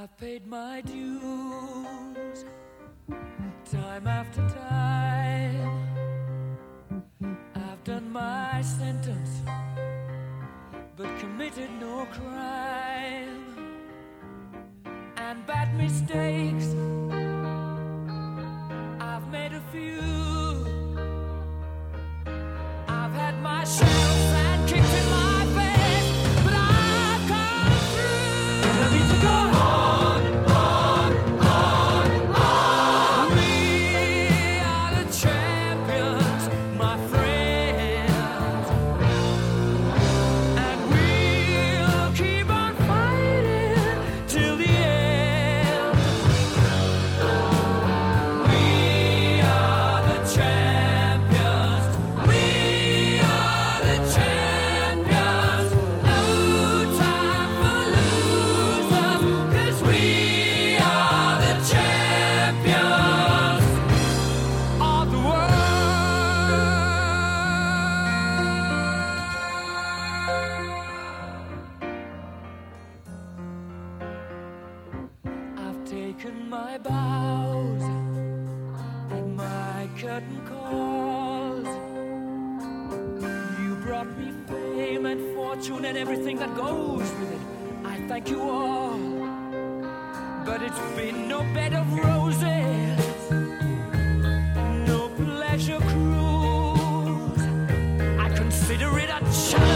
I've paid my dues time after time. I've done my sentence, but committed no crime. And bad mistakes, broken my bows and my curtain calls. You brought me fame and fortune and everything that goes with it. I thank you all, but it's been no bed of roses, no pleasure cruise. I consider it a challenge.